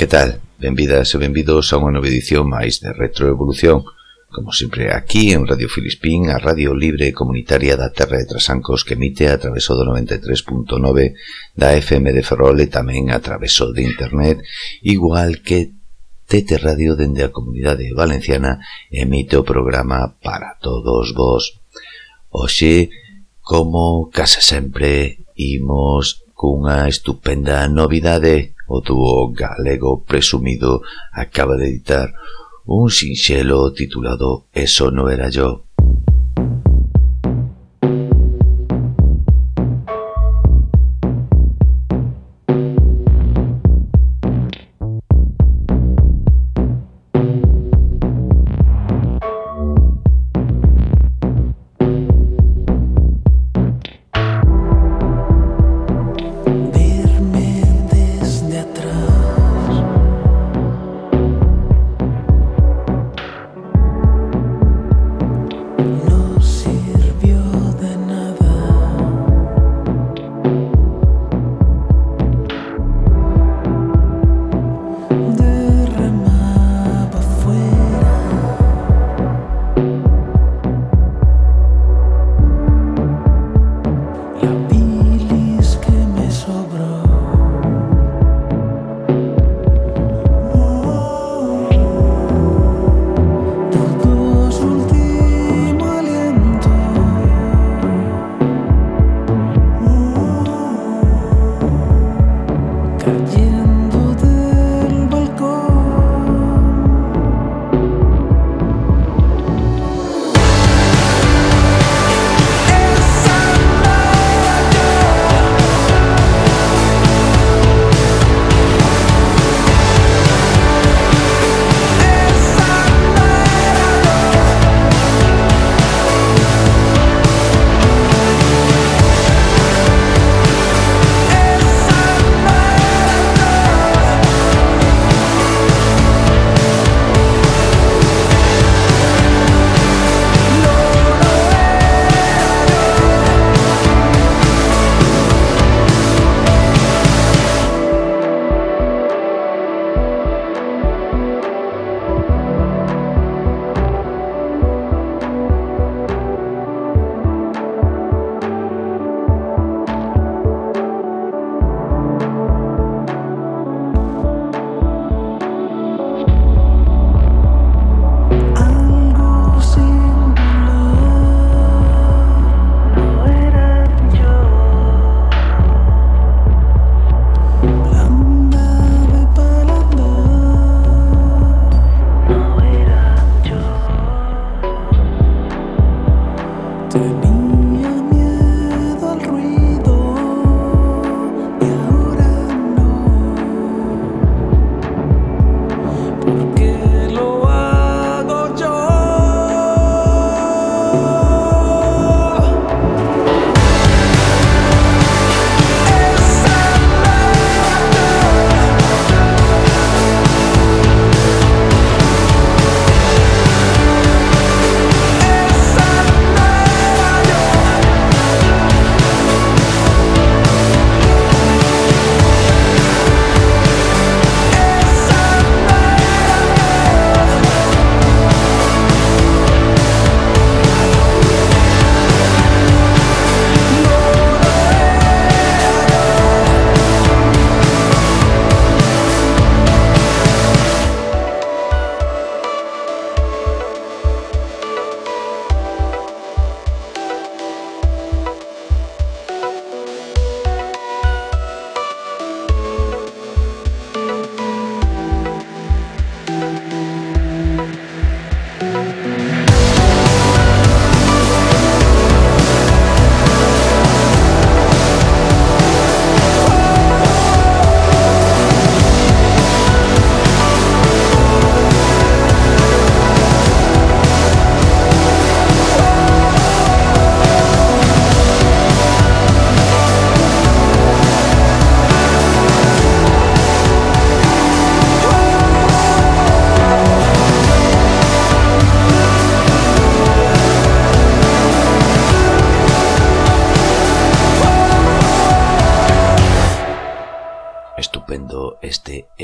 Que tal? Benvidas e benvidos a unha nova edición máis de Retroevolución. Como sempre aquí en Radio Filispín, a radio libre e comunitaria da Terra de Trasancos que emite a traveso do 93.9 da FM de Ferrol e tamén a traveso de Internet Igual que Tete Radio dende a Comunidade Valenciana emite o programa para todos vos. Oxe, como case sempre, imos cunha estupenda novidade. O dúo galego presumido acaba de editar un sinxelo titulado Eso no era yo.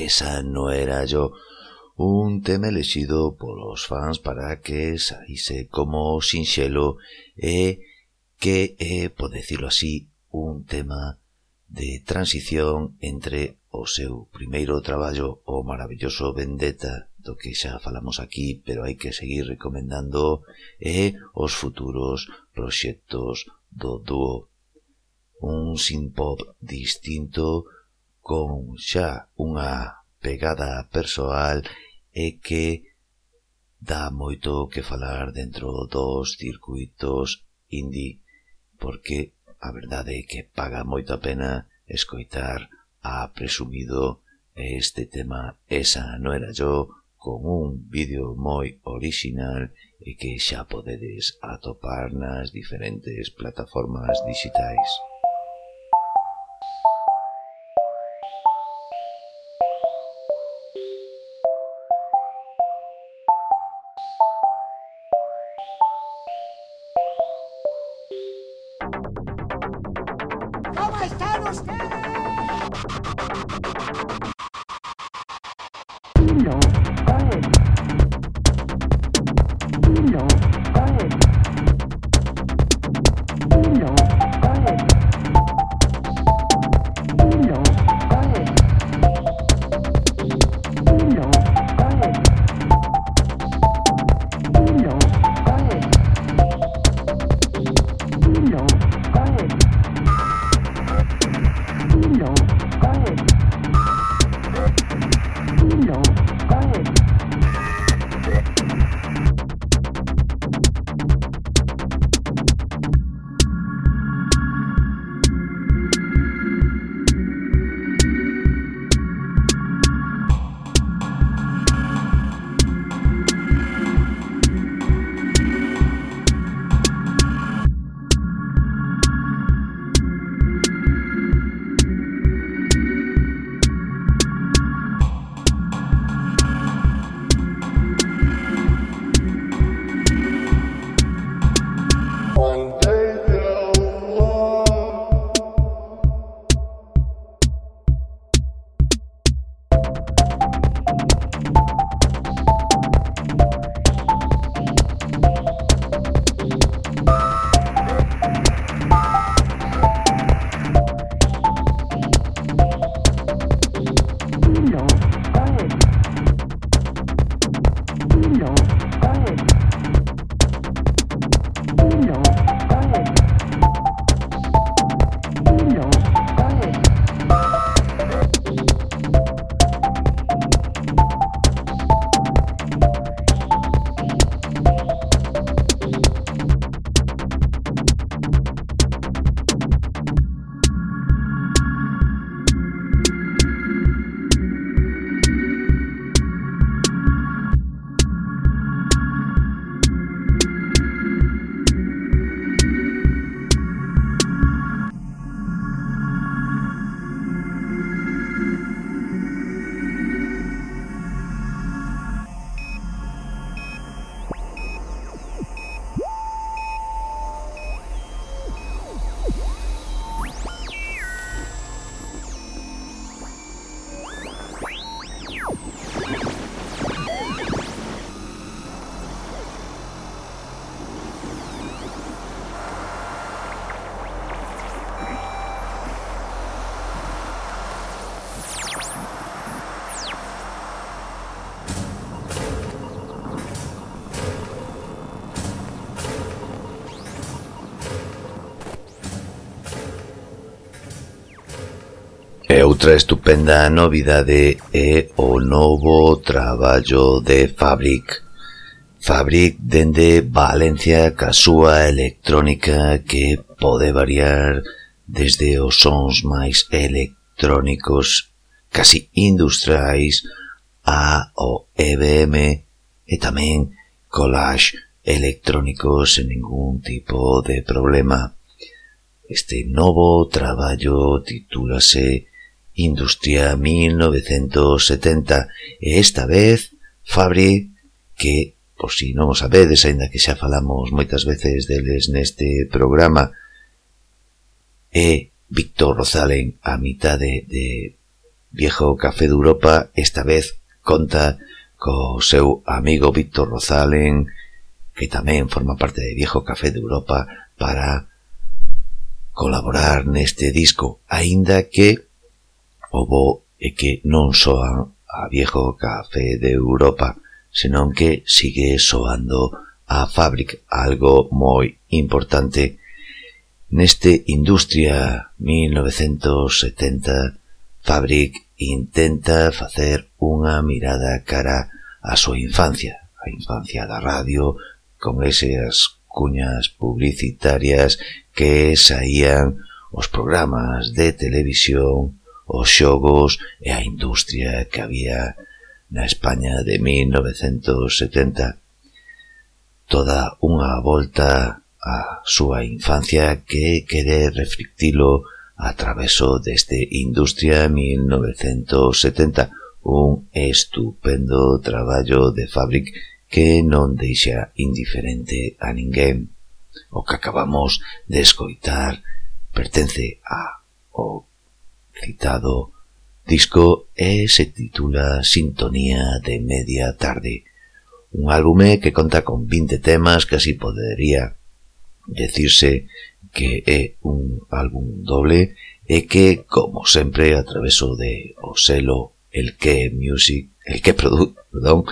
esa no era yo. Un tema elexido polos fans para que saíse como sinxelo e que é, por decirlo así, un tema de transición entre o seu primeiro traballo o maravilloso Vendetta do que xa falamos aquí, pero hai que seguir recomendando e os futuros proxectos do dúo. Un synth-pop distinto con xa unha pegada persoal e que dá moito que falar dentro dos circuitos indie porque a verdade é que paga moito a pena escoitar a presumido este tema Esa no era yo con un vídeo moi original e que xa podedes atopar nas diferentes plataformas digitais. Outra estupenda novidade é o novo traballo de Fabric. Fabric dende Valencia ca súa electrónica que pode variar desde os sons máis electrónicos casi industriais a o EBM e tamén collage electrónicos sen ningún tipo de problema. Este novo traballo titúlase Industria 1970 e esta vez Fabri que, por si non o sabedes, aínda que xa falamos moitas veces deles neste programa, e Víctor Rozalen a mitad de Viejo Café de Europa, esta vez conta co seu amigo Víctor Rozalen, que tamén forma parte de Viejo Café de Europa, para colaborar neste disco, aínda que O bo é que non soa a viejo café de Europa, senón que sigue soando a Fabric, algo moi importante. Neste Industria 1970 Fabric intenta facer unha mirada cara a súa infancia, a infancia da radio, con esas cuñas publicitarias que saían os programas de televisión os xogos e a industria que había na España de 1970. Toda unha volta á súa infancia que quere reflectilo a traveso deste Industria 1970, un estupendo traballo de Fabric que non deixa indiferente a ninguén. O que acabamos de escoitar pertence a o citado disco e se titula Sintonía de Media Tarde, un álbume que conta con 20 temas que así podería decirse que é un álbum doble e que, como sempre, a traveso de o selo el que music, el que produ, perdón,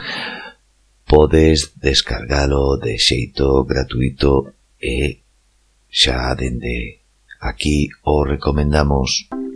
podes descargalo de xeito gratuito e xa dende aquí o recomendamos. Música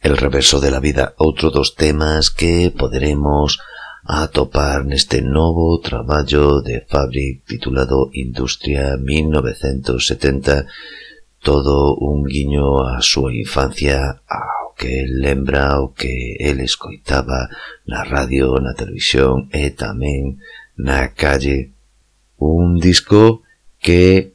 El reverso de la vida, outro dos temas que poderemos atopar neste novo traballo de Fabric titulado Industria 1970, todo un guiño á súa infancia, ao que el lembra, o que el escoitaba na radio, na televisión e tamén na calle. Un disco que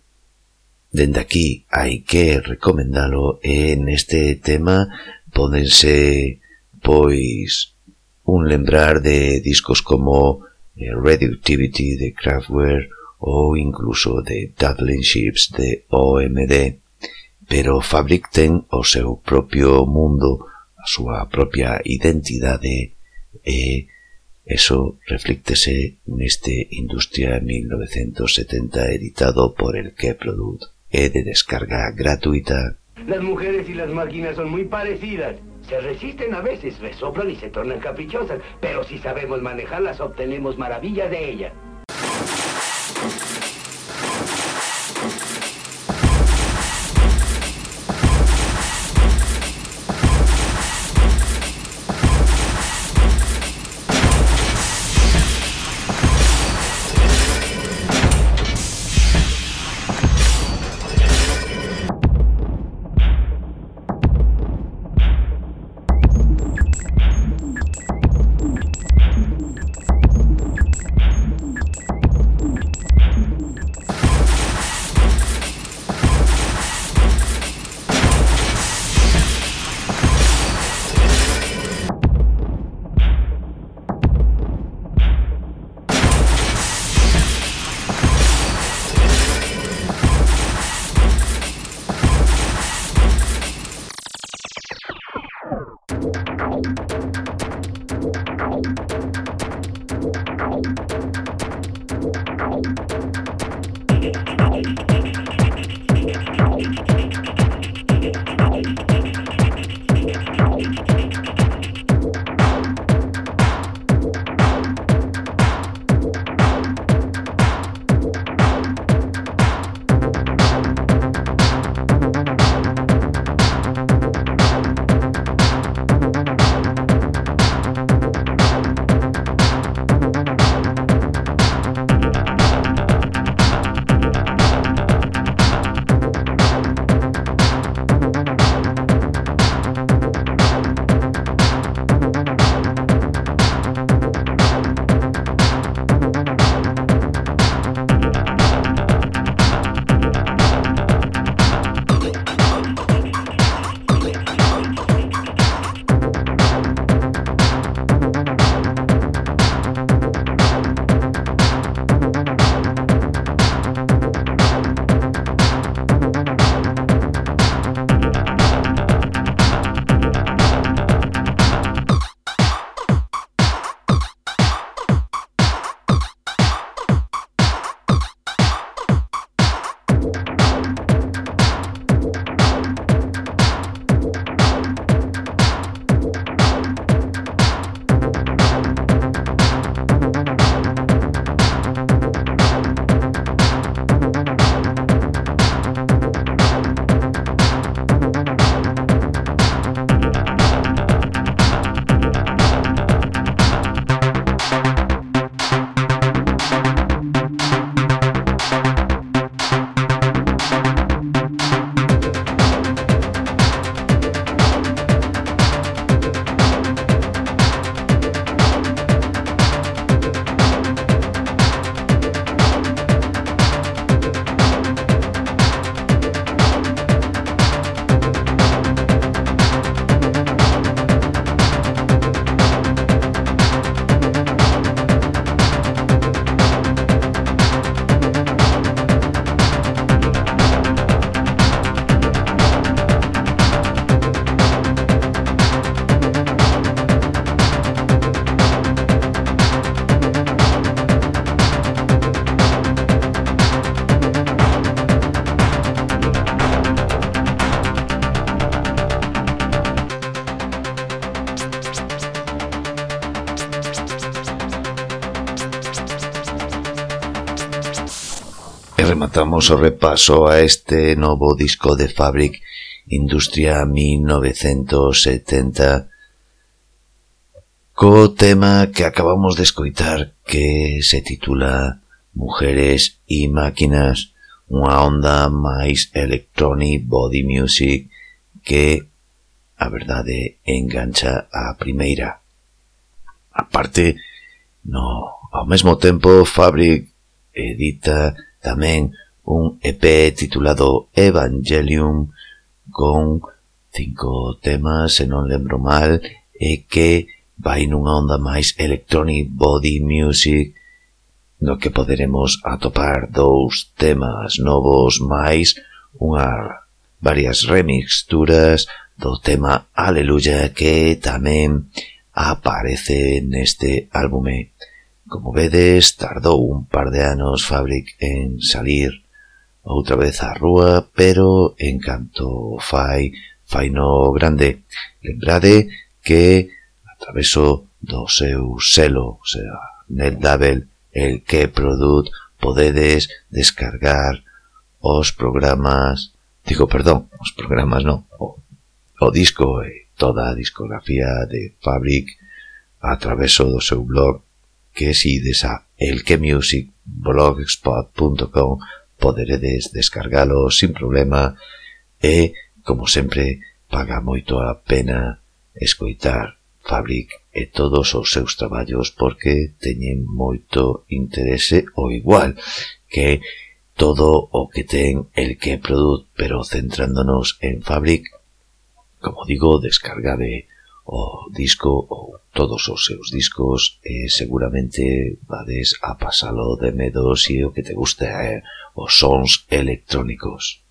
dende aquí hai que recomendalo en este tema pódense, pois, un lembrar de discos como eh, Reductivity de Kraftwerk ou incluso de Dublin Ships de OMD, pero Fabric ten o seu propio mundo, a súa propia identidade e eso reflíctese neste Industria 1970 editado por el que Product e de descarga gratuita. Las mujeres y las máquinas son muy parecidas. Se resisten a veces, resoplan y se tornan caprichosas, pero si sabemos manejarlas obtenemos maravillas de ellas. comezamos o repaso a este novo disco de Fabric Industria 1970 co tema que acabamos de escoitar que se titula Mujeres e Máquinas unha onda máis electronic body music que a verdade engancha a primeira. A parte, no, ao mesmo tempo Fabric edita tamén un EP titulado Evangelium con cinco temas, se non lembro mal, e que vai nunha onda máis electronic body music no que poderemos atopar dous temas novos máis unha varias remixturas do tema Aleluya que tamén aparece neste álbume. Como vedes, tardou un par de anos Fabric en salir outra vez á rúa, pero en canto fai, fai no grande. Lembrade que atraveso do seu selo, o sea, Net Label, el que produt, podedes descargar os programas, digo, perdón, os programas non, o, o disco e toda a discografía de Fabric a traveso do seu blog que si desa elquemusicblogspot.com poderedes descargalo sin problema e, como sempre, paga moito a pena escoitar Fabric e todos os seus traballos porque teñen moito interese o igual que todo o que ten el que produt, pero centrándonos en Fabric, como digo, descargade o disco ou todos os seus discos e seguramente vades a pasalo de medo se o que te gusta é eh, os sons electrónicos.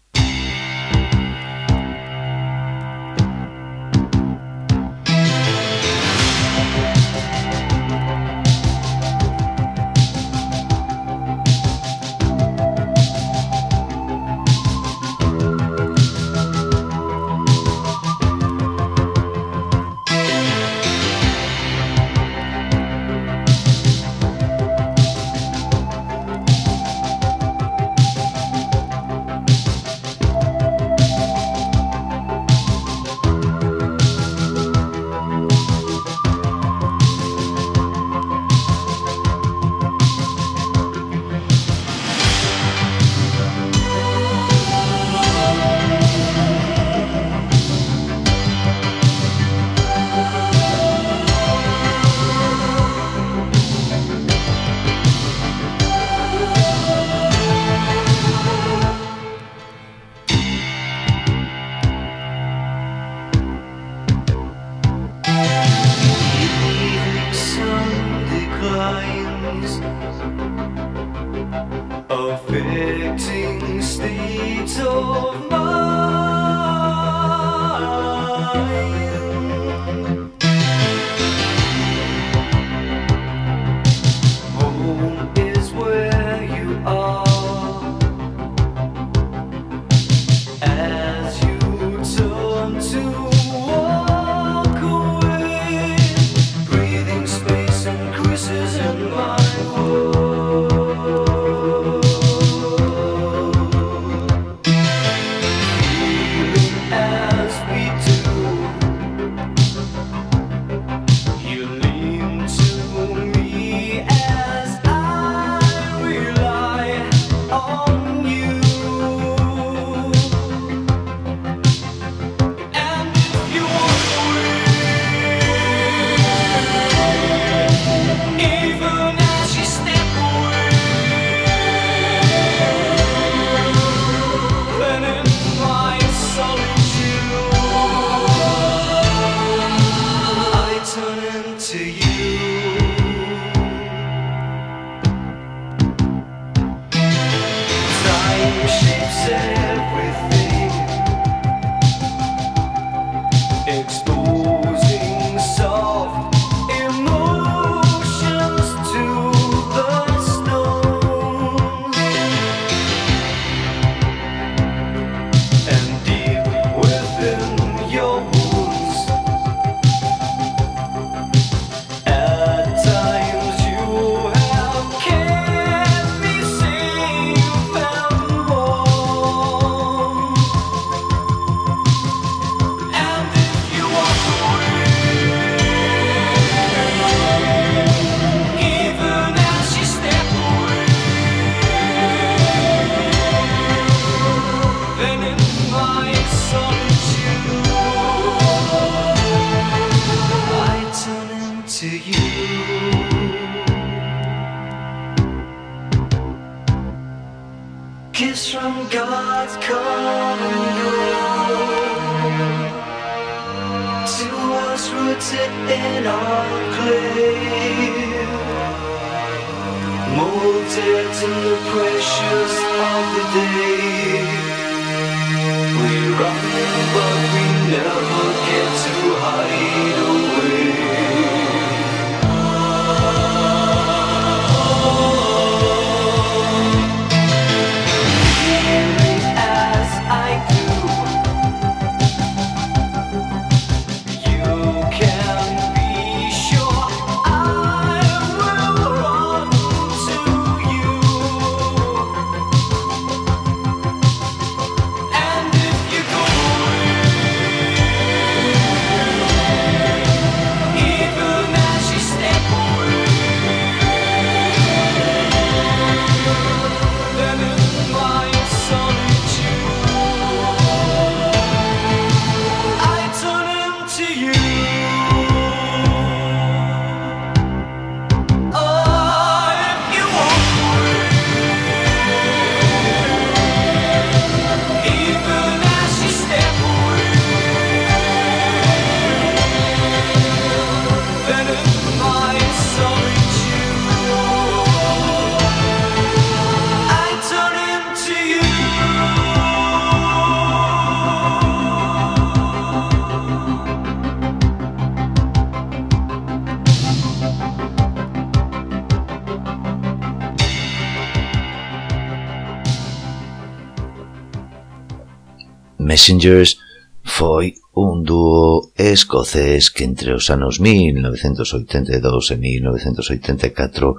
Messengers foi un dúo escocés que entre os anos 1982 e 1984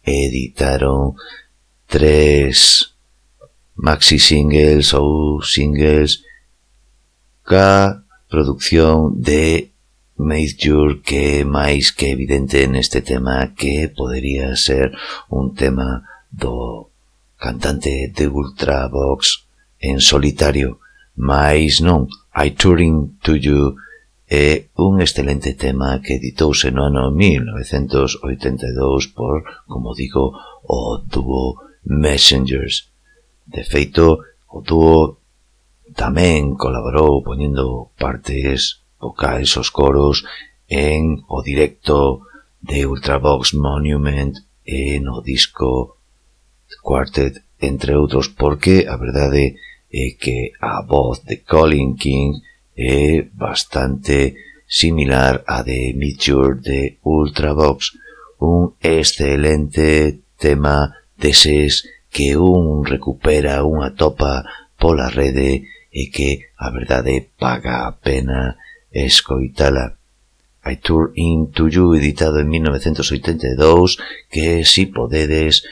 editaron tres maxi singles ou singles ca producción de Major que é máis que evidente neste tema que podería ser un tema do cantante de Ultravox en solitario. Mais non, I Turing to You é un excelente tema que editouse no ano 1982 por, como digo, o dúo Messengers. De feito, o dúo tamén colaborou poñendo partes vocais os coros en o directo de Ultravox Monument e no disco Quartet, entre outros, porque a verdade é é que a voz de Colin King é bastante similar a de Meteor de Ultravox, un excelente tema deses que un recupera unha topa pola rede e que, a verdade, paga a pena escoitala. I Tour Into You, editado en 1982, que si podedes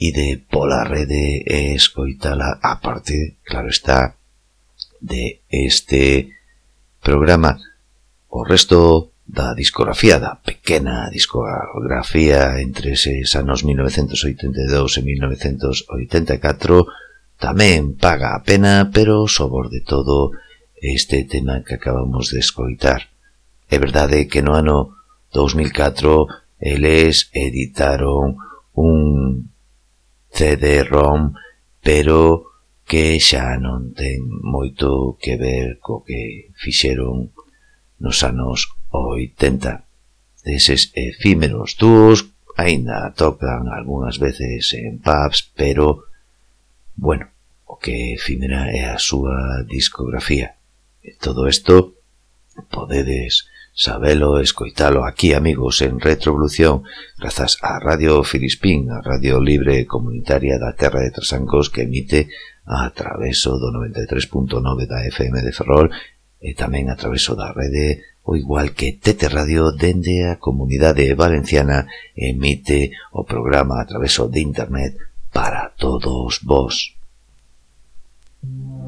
ide pola rede e escoitala a parte, claro está, de este programa. O resto da discografía, da pequena discografía entre eses anos 1982 e 1984, tamén paga a pena, pero sobor de todo este tema que acabamos de escoitar. É verdade que no ano 2004 eles editaron un CD-ROM, pero que xa non ten moito que ver co que fixeron nos anos 80. Deses efímeros dúos aínda tocan algunhas veces en pubs, pero, bueno, o que efímera é a súa discografía. E todo isto podedes sabelo escoitalo aquí, amigos, en Retrovolución, grazas á Radio Filispín, a Radio Libre Comunitaria da Terra de Trasancos que emite a traveso do 93.9 da FM de Ferrol e tamén a traveso da rede o igual que Tete Radio dende a comunidade valenciana emite o programa a traveso de internet para todos vos. Mm.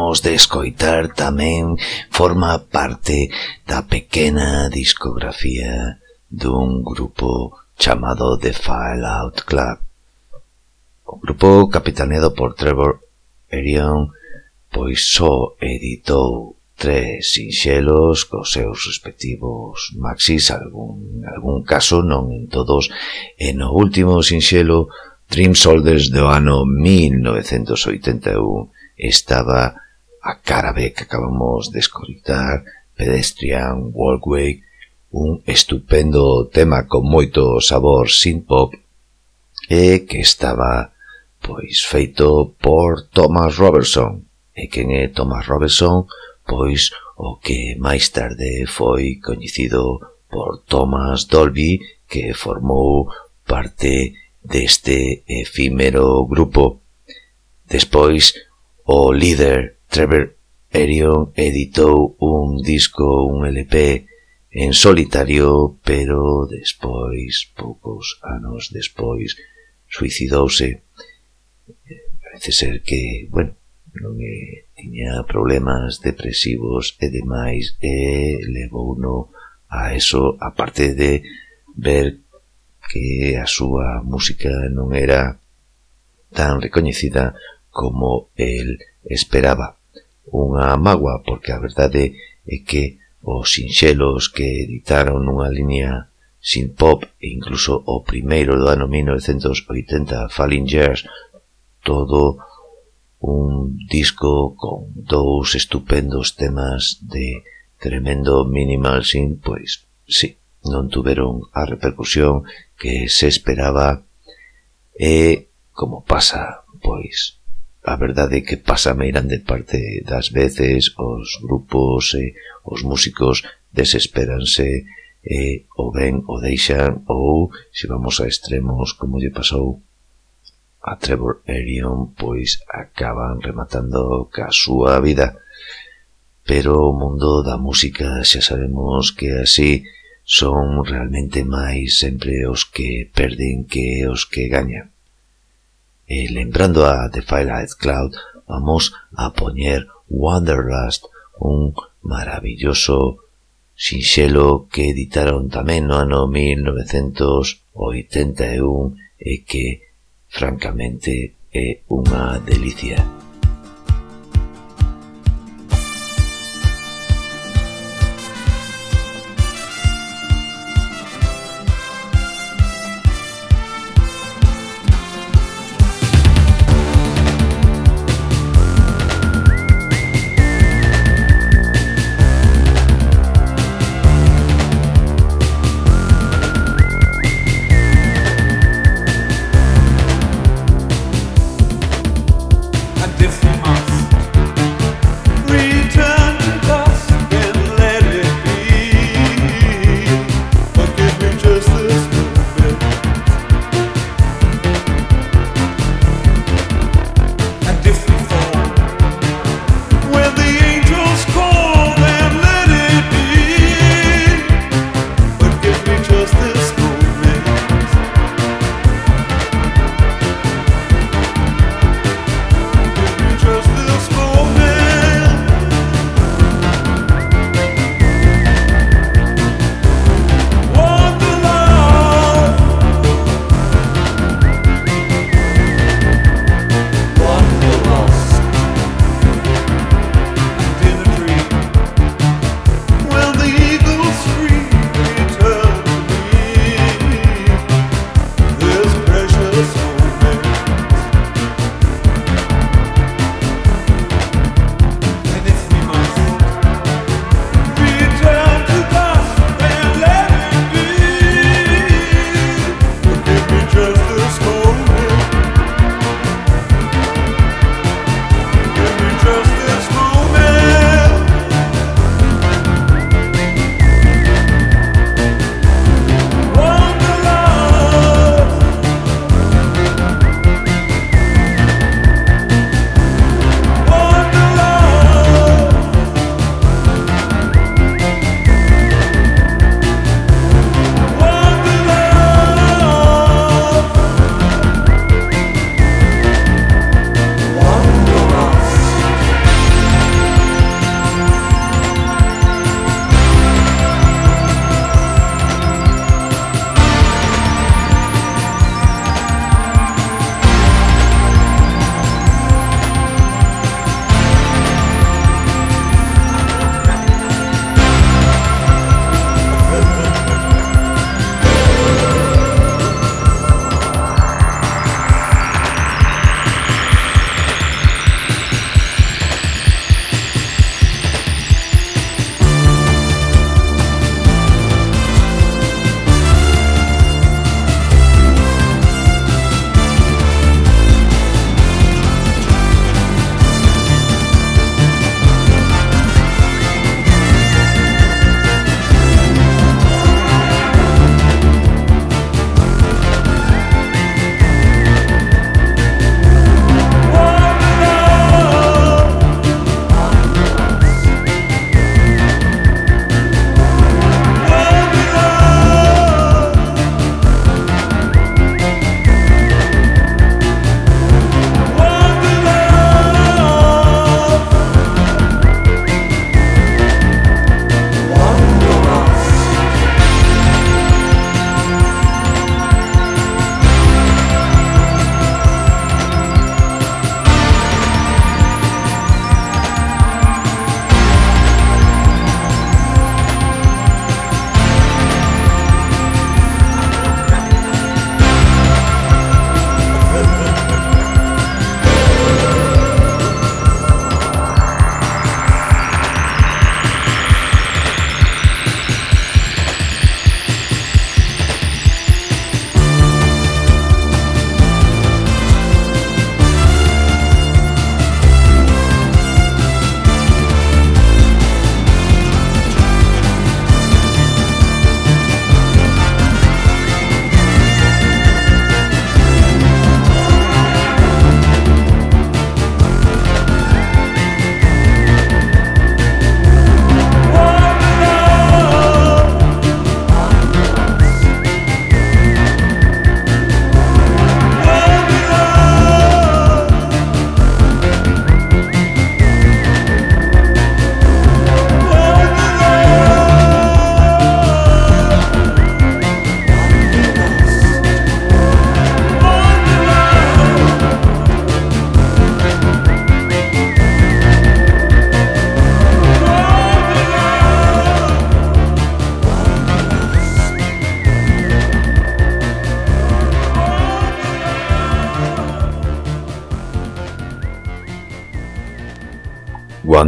acabamos de escoitar tamén forma parte da pequena discografía dun grupo chamado The Fallout Club. O grupo capitaneado por Trevor Erion pois só editou tres sinxelos cos seus respectivos maxis, algún, algún caso, non en todos, e no último sinxelo Dream Soldiers do ano 1981 estaba a cara B que acabamos de escoitar, Pedestrian Walkway, un estupendo tema con moito sabor synth-pop e que estaba pois feito por Thomas Robertson. E quen é Thomas Robertson? Pois o que máis tarde foi coñecido por Thomas Dolby, que formou parte deste efímero grupo. Despois, o líder Trevor Erion editou un disco, un LP, en solitario, pero despois, poucos anos despois, suicidouse. Parece ser que, bueno, non é, tiña problemas depresivos e demais, e levou no a eso, aparte de ver que a súa música non era tan recoñecida como el esperaba unha magua, porque a verdade é que os sinxelos que editaron nunha liña sin pop e incluso o primeiro do ano 1980 Falling Years todo un disco con dous estupendos temas de tremendo minimal sin pois sí, non tuveron a repercusión que se esperaba e como pasa pois a verdade é que pasa a meirande parte das veces os grupos e os músicos desesperanse e o ben o deixan ou se vamos a extremos como lle pasou a Trevor Arion pois acaban rematando ca súa vida. Pero o mundo da música xa sabemos que así son realmente máis sempre os que perden que os que gañan. E lembrando a The Firelight Cloud, vamos a poñer Wanderlust, un maravilloso sinxelo que editaron tamén no ano 1981 e que, francamente, é unha delicia.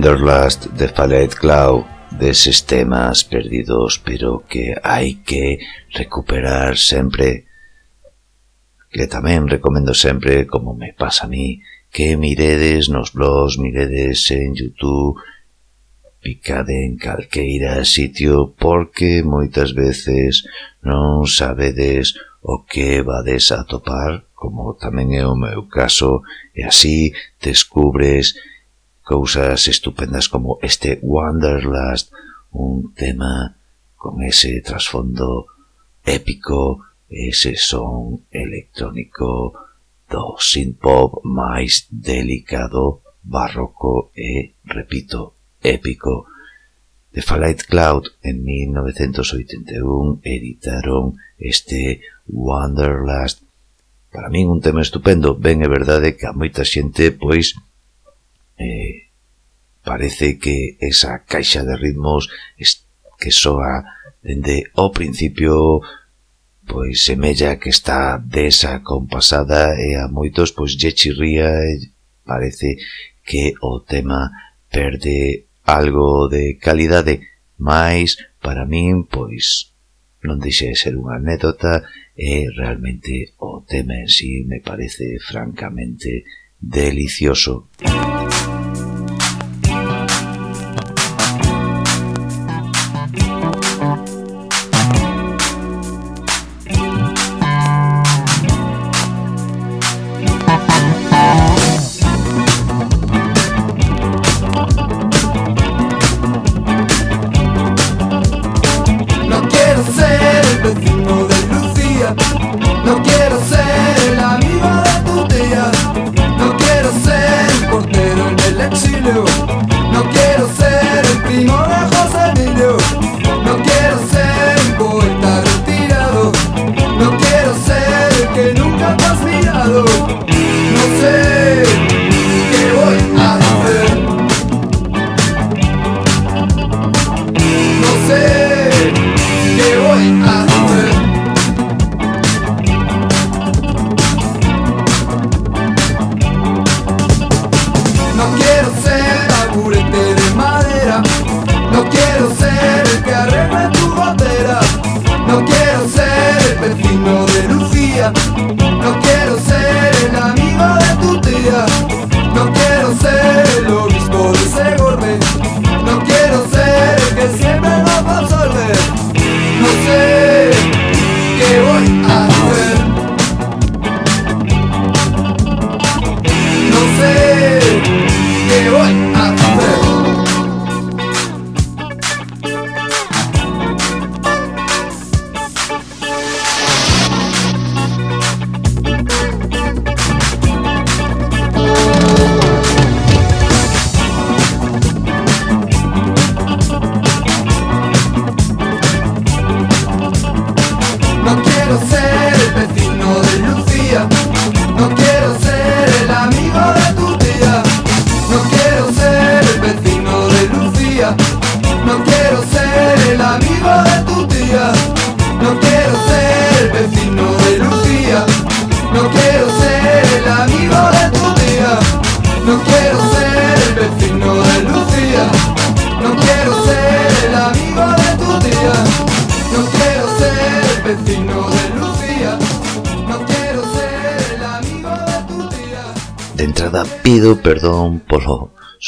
Wanderlust de Fallet Cloud deses temas perdidos pero que hai que recuperar sempre que tamén recomendo sempre como me pasa a mí que miredes nos blogs, miredes en Youtube picade en calqueira sitio porque moitas veces non sabedes o que vades a topar como tamén é o meu caso e así descubres que cousas estupendas como este Wanderlust, un tema con ese trasfondo épico, ese son electrónico do synth-pop máis delicado, barroco e, repito, épico. The Fallout Cloud en 1981 editaron este Wanderlust. Para min un tema estupendo, ben é verdade que a moita xente pois Eh, parece que esa caixa de ritmos que soa dende o principio pois semella que está desa compasada e a moitos pois lle chirría e parece que o tema perde algo de calidade. Mais para min pois non deixe de ser unha anécdota e realmente o tema en sí me parece francamente delicioso.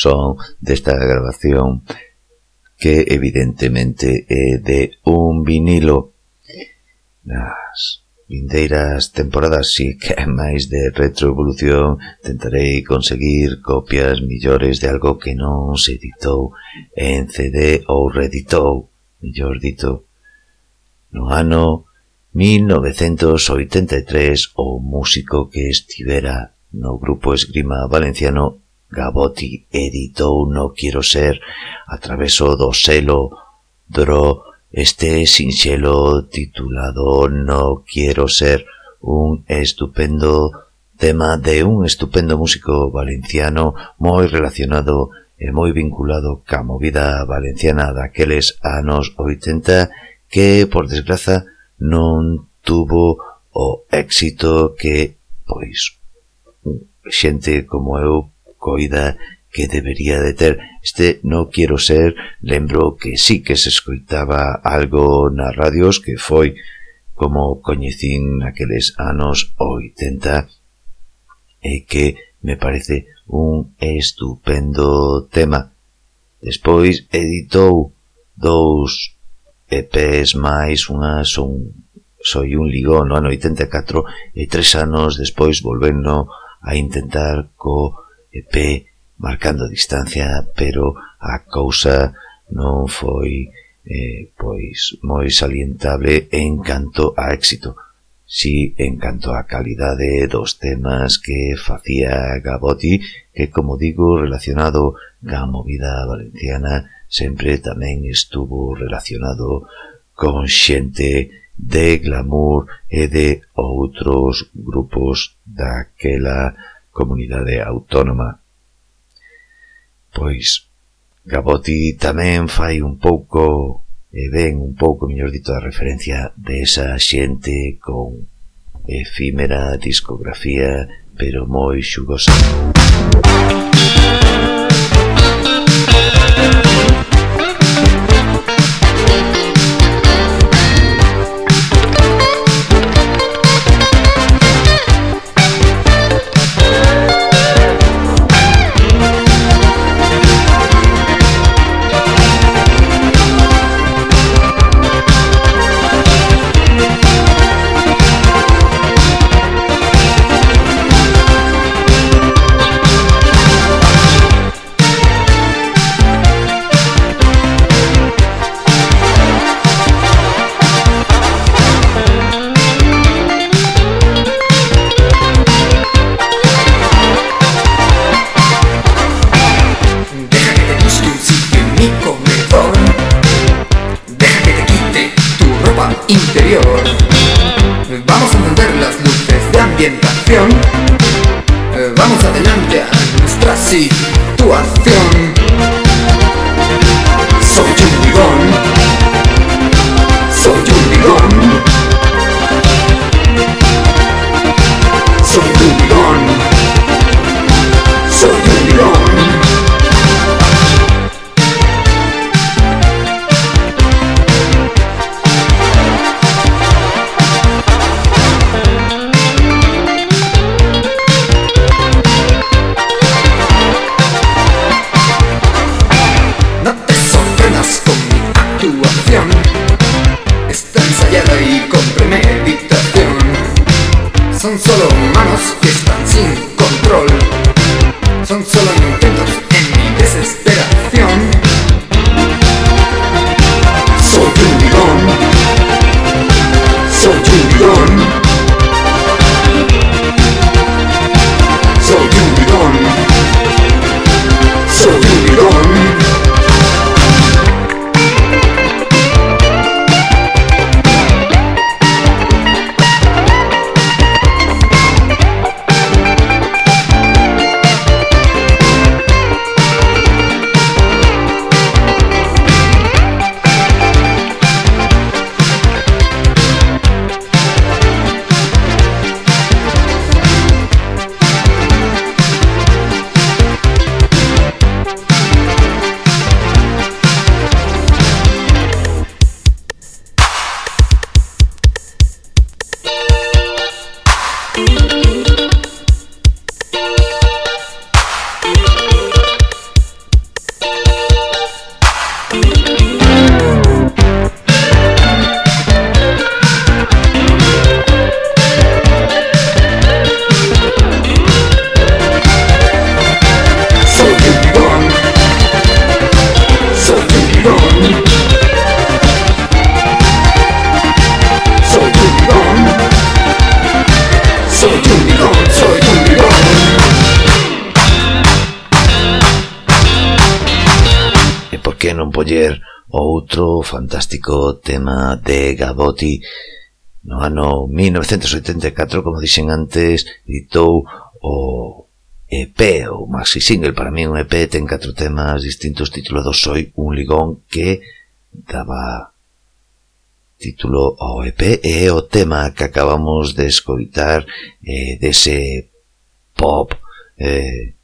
son desta grabación que evidentemente é de un vinilo. Nas vindeiras temporadas si que máis de retroevolución tentarei conseguir copias millores de algo que non se editou en CD ou reeditou, mellor dito, no ano 1983 o músico que estivera no grupo Esgrima Valenciano Gabotti editou no Quiero ser a traveso do selo Dro este sinxelo titulado No Quiero ser un estupendo tema de un estupendo músico valenciano moi relacionado e moi vinculado ca movida valenciana daqueles anos 80 que, por desgraza, non tuvo o éxito que, pois, xente como eu coida que debería de ter. Este no quiero ser, lembro que sí que se escoitaba algo nas radios que foi como coñecín naqueles anos 80 e que me parece un estupendo tema. Despois editou dous EPs máis, unha son Soy un ligón no ano 84 e tres anos despois volvendo a intentar co EP marcando distancia, pero a cousa non foi eh, pois moi salientable en canto a éxito, si en canto a calidade dos temas que facía Gabotti, que como digo relacionado ca movida valenciana sempre tamén estuvo relacionado con xente de glamour e de outros grupos daquela comunidade autónoma. Pois, Gaboti tamén fai un pouco, e ben un pouco, mellor dito, a referencia de esa xente con efímera discografía, pero moi xugosa. Gabotti no ano 1984, como dixen antes, editou o EP, o maxi single, para mí un EP ten catro temas distintos titulados Soy un ligón que daba título ao EP e o tema que acabamos de escoitar eh, dese pop eh,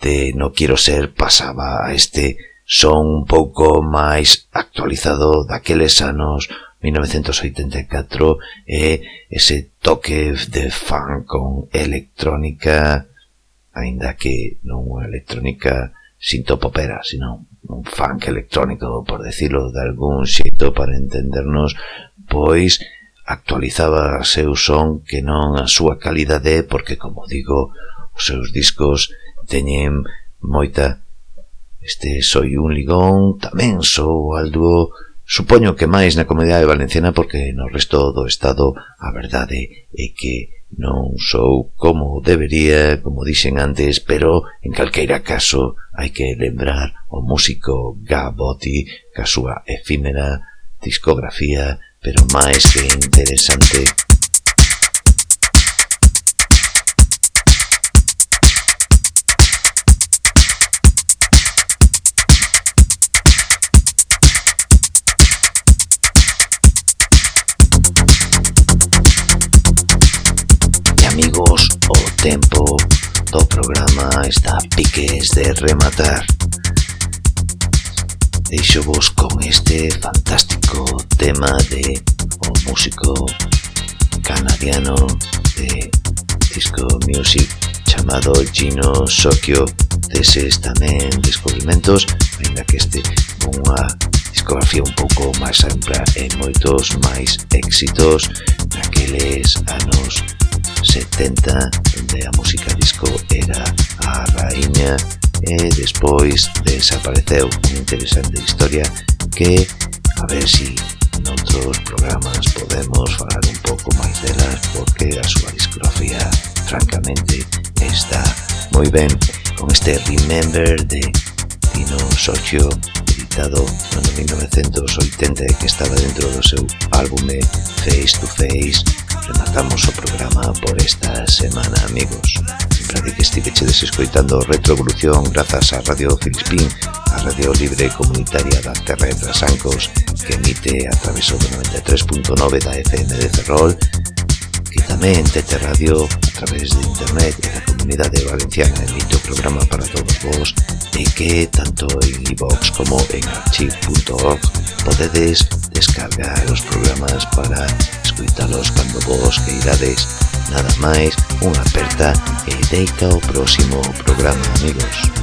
de No Quiero Ser pasaba a este son un pouco máis actualizado daqueles anos 1984 é ese toque de fan con electrónica aínda que non unha electrónica sintopopera, sino un funk electrónico, por decirlo de algún xeito para entendernos, pois actualizaba seu son que non a súa calidade porque, como digo, os seus discos teñen moita este soy un ligón, tamén sou al dúo Supoño que máis na Comunidade Valenciana porque no resto do Estado a verdade é que non sou como debería, como dixen antes, pero en calqueira caso hai que lembrar o músico Gabotti ca súa efímera discografía, pero máis que interesante amigos, o tempo do programa está a piques de rematar. Deixo vos con este fantástico tema de o músico canadiano de disco music chamado Gino Socchio. Deses tamén descubrimentos ainda que este unha discografía un pouco máis ampla e moitos máis éxitos. Naqueles anos 70 onde a música disco era a raíña e despois desapareceu unha interesante historia que a ver si noutros programas podemos falar un pouco máis delas porque a súa discografía francamente está moi ben con este Remember de Tino Socio editado no 1980 que estaba dentro do seu álbume Face to Face. Rematamos o programa por esta semana, amigos. Lembrade que estivechedes escoitando Retrovolución grazas á Radio Filispín, a Radio Libre Comunitaria da Terra de Trasancos, que emite a través do 93.9 da FM de Ferrol, que tamén tete radio a través de internet e da comunidade valenciana emite o programa para todos vos e que tanto en iVox como en archive.org podedes descargar os programas para escuitalos cando vos queirades. Nada máis, unha aperta e deita o próximo programa, amigos.